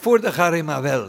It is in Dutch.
voor de maar wel.